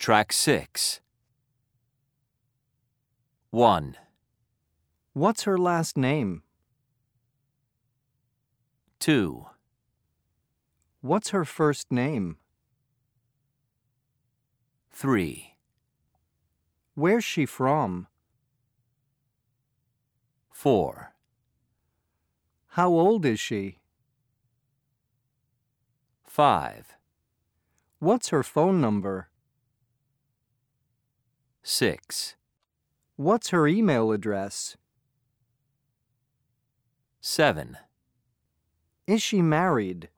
Track 6. 1, What's her last name? 2, What's her first name? 3, Where's she from? 4, How old is she? 5, What's her phone number? 6, What's her email address? 7, Is she married?